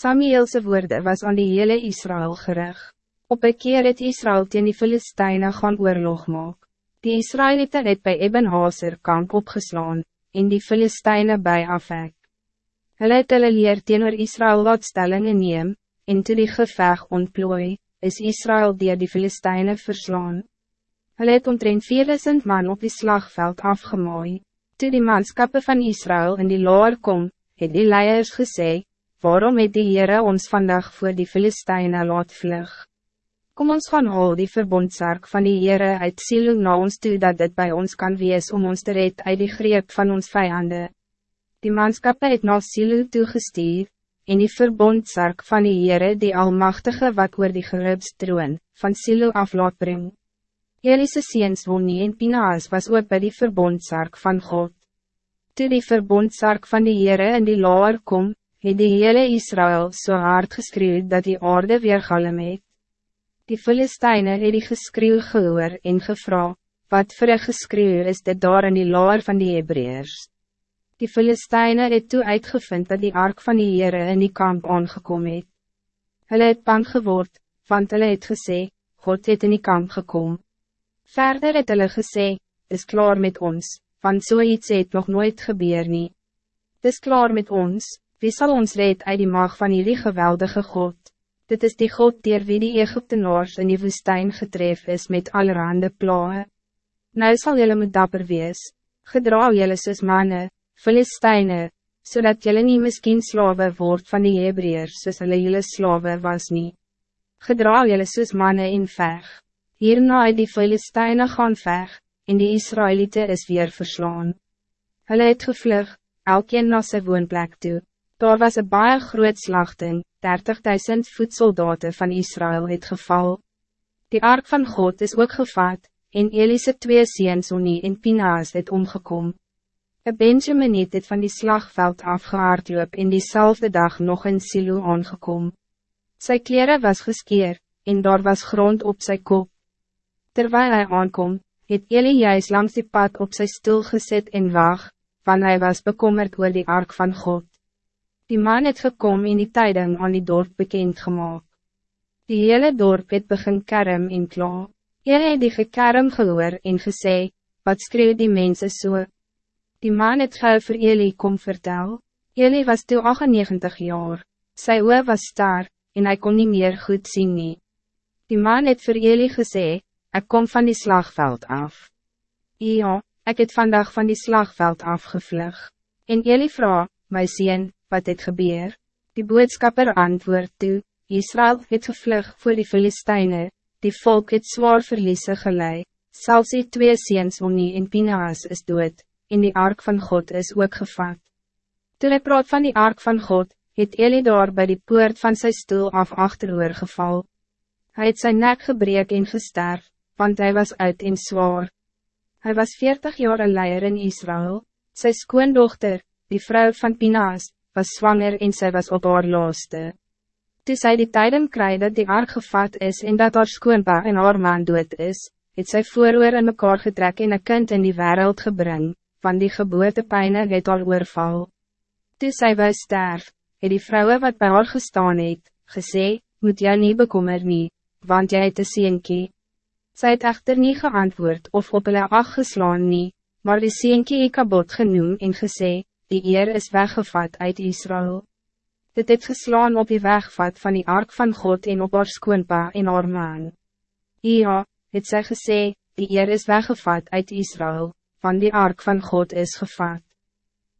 Samuelse woorde was aan die hele Israël gerig. Op een keer het Israël teen die Filisteine gaan oorlog maak. Die Israëlieten het by Eben Hazer kamp opgeslaan, en die Filisteine bij Afek. Hulle het hulle leer teenoor Israël wat stellingen neem, en toe die geveg ontplooi, is Israël dier die Filisteine verslaan. Hulle het omtrent 4000 man op die slagveld afgemooi. Toe die manskappe van Israël in die loer kom, het die leiers gesê, waarom het die Heere ons vandag voor die Filisteine laat vlug? Kom ons gaan al die verbondsark van die Heere uit Silo na ons toe dat dit bij ons kan wees om ons te red uit die greep van ons vijanden. Die manskappe het na Silo toegestuur, en die verbondsark van die Heere die Almachtige wat oor die geribstroon, van Silo af laat bring. Elise seens Wonnie en Pinaas was ook bij die verbondsark van God. Toe die verbondsark van die Heere in die laar kom, het die hele Israël zo so hard geskreeuwd dat die aarde weer galm het. Die Filisteine het die geskreeuw gehoor en gevra, wat voor een geskreeuw is dit daar in die laar van die Hebreërs. Die Filisteine het toe uitgevind dat die ark van die Heere in die kamp aangekom het. Hulle het bang geword, want hulle het gesê, God het in die kamp gekom. Verder het hulle gesê, is klaar met ons, want zoiets so het nog nooit gebeur nie. Dis klaar met ons, wie zal ons red uit die mag van jullie geweldige God? Dit is die God dier wie die Egyptenaars in die woestijn getref is met allerhande plae. Nou sal jylle moet dapper wees, gedra jylle soos manne, Filisteine, zodat jylle nie miskien slawe word van die Hebreërs soos hulle jylle slawe was nie. Gedra jylle soos manne en veg. Hierna het die Filisteine gaan veg, en die Israëlieten is weer verslaan. Hulle het gevlug, elkeen na sy woonplek toe. Daar was een baie groot slachting, 30.000 voedsoldaten van Israël het geval. Die ark van God is ook gevat, en Elise twee seens Onie en Pinaas het omgekom. Een Benjamin het van die slagveld afgehaard loop en diezelfde dag nog in Silo aangekom. Sy kleren was geskeer, en daar was grond op zijn kop. Terwijl hij aankom, het Eli juist langs die pad op zijn stoel gezet en wacht, want hij was bekommerd oor die ark van God. Die man het gekom in die tijden aan die dorp bekend gemaakt. Die hele dorp het begin kerm en kla. Ele het die gekerm gehoor en gesê, wat skreeuw die mensen so? Die man het gauw vir Eli kom vertel. Eli was toe 98 jaar. Sy oor was star, en hij kon niet meer goed zien nie. Die man het vir Eli gesê, ik kom van die slagveld af. Ja, ik het vandaag van die slagveld afgevlug. En Eli vraag, my sien, wat het gebeur? Die boodskapper antwoord toe, Israël het gevlug voor die Filisteine, die volk het zwaar verliese gelei, zelfs die twee seens Oni en Pinaas is dood, en die ark van God is ook gevat. Toen hij praat van die ark van God, het Eli daar bij die poort van zijn stoel af achteroor geval. Hij het zijn nek gebreek en gesterf, want hij was uit en zwaar. Hij was veertig jaar een leier in Israël, zijn skoondochter, die vrouw van Pinaas, was zwanger en zij was op haar laaste. Toe sy die tijden kry dat die ark gevat is en dat haar skoonpa en haar man dood is, het sy vooroor in mekaar getrek en een kind in die wereld gebring, van die geboortepijne het al oorval. Toe sy wou sterf, het die vrouwen wat bij haar gestaan het, gesê, moet jy nie bekommer nie, want jy het een sienkie. Sy het echter nie geantwoord of op hulle geslaan nie, maar die sienkie ek kabot genoem en gesê, die eer is weggevat uit Israël. Dit het geslaan op die wegvat van die ark van God en op haar skoonpa en haar man. Ja, het sy gesê, die eer is weggevat uit Israël, van die ark van God is gevat.